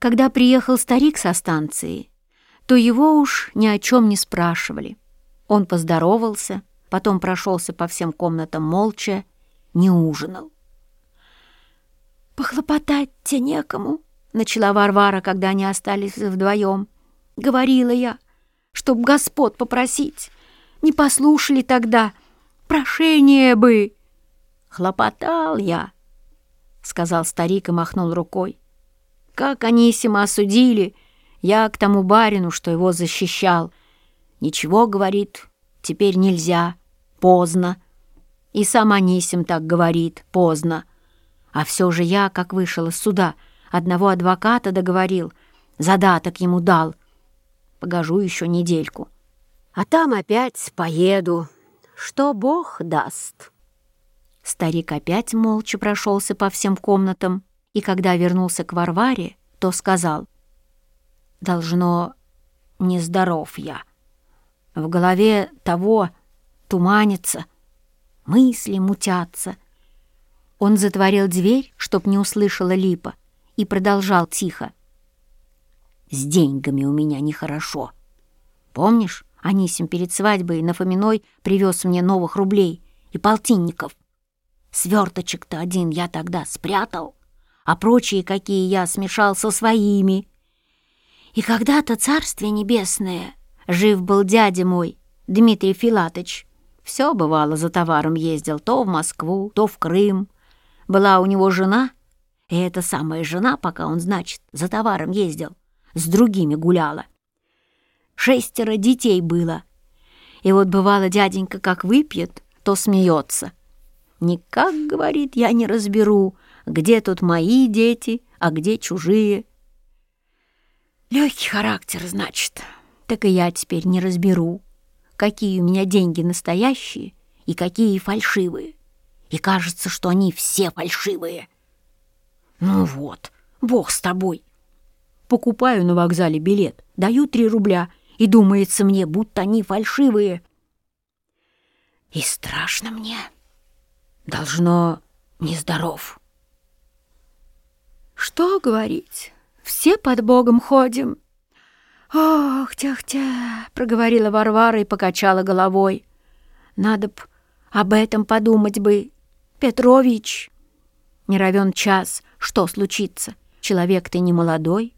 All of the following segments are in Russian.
Когда приехал старик со станции, то его уж ни о чем не спрашивали. Он поздоровался, потом прошелся по всем комнатам молча, не ужинал. «Похлопотать-те некому», — начала Варвара, когда они остались вдвоем. «Говорила я, чтоб господ попросить. Не послушали тогда. Прошение бы!» «Хлопотал я», — сказал старик и махнул рукой. «Как Анисима осудили, я к тому барину, что его защищал. Ничего, — говорит, — теперь нельзя, поздно. И сам Анисим так говорит, поздно. А все же я, как вышел из суда, одного адвоката договорил, задаток ему дал. Погожу еще недельку. А там опять поеду, что Бог даст». Старик опять молча прошелся по всем комнатам, и когда вернулся к Варваре, то сказал, «Должно, нездоров я. В голове того туманится, мысли мутятся». Он затворил дверь, чтоб не услышала Липа, и продолжал тихо. «С деньгами у меня нехорошо. Помнишь, Анисим перед свадьбой на Фоминой привез мне новых рублей и полтинников? Сверточек-то один я тогда спрятал, а прочие какие я смешал со своими. И когда-то царствие небесное, жив был дядя мой, Дмитрий Филатыч, все бывало за товаром ездил то в Москву, то в Крым. Была у него жена, и эта самая жена, пока он, значит, за товаром ездил, с другими гуляла. Шестеро детей было. И вот бывало дяденька как выпьет, то смеется — Никак, говорит, я не разберу, где тут мои дети, а где чужие. Легкий характер, значит. Так и я теперь не разберу, какие у меня деньги настоящие и какие фальшивые. И кажется, что они все фальшивые. Ну вот, бог с тобой. Покупаю на вокзале билет, даю три рубля, и думается мне, будто они фальшивые. И страшно мне должно нездоров. Что говорить, все под Богом ходим. Ох, тях-тя, проговорила Варвара и покачала головой. Надо б об этом подумать бы, Петрович. Не равен час, что случится? Человек ты не молодой,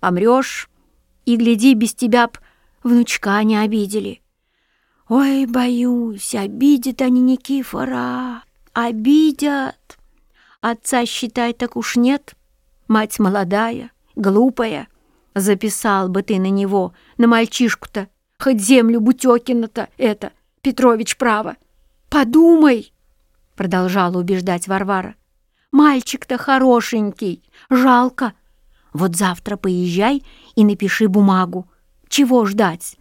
помрешь, и, гляди, без тебя б внучка не обидели. Ой, боюсь, обидят они Никифора. Обидят. Отца, считай, так уж нет. Мать молодая, глупая. Записал бы ты на него, на мальчишку-то, хоть землю Бутёкина-то это, Петрович, право. Подумай, продолжала убеждать Варвара. Мальчик-то хорошенький, жалко. Вот завтра поезжай и напиши бумагу. Чего ждать?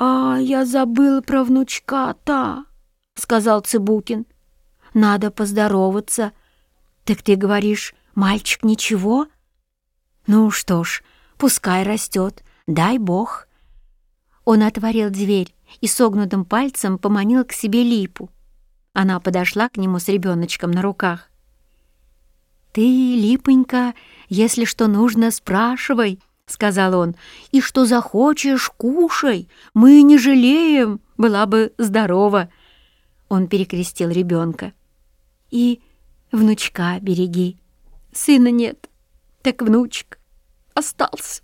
А я забыл про внучка-то, сказал Цыбукин. Надо поздороваться. Так ты говоришь, мальчик ничего? Ну что ж, пускай растет, дай бог. Он отворил дверь и согнутым пальцем поманил к себе липу. Она подошла к нему с ребеночком на руках. «Ты, липонька, если что нужно, спрашивай», — сказал он, «и что захочешь, кушай, мы не жалеем, была бы здорова». Он перекрестил ребенка. И внучка береги. Сына нет, так внучек остался.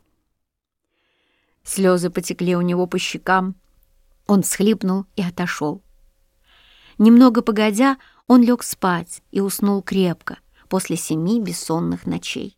Слезы потекли у него по щекам. Он всхлипнул и отошел. Немного погодя, он лег спать и уснул крепко после семи бессонных ночей.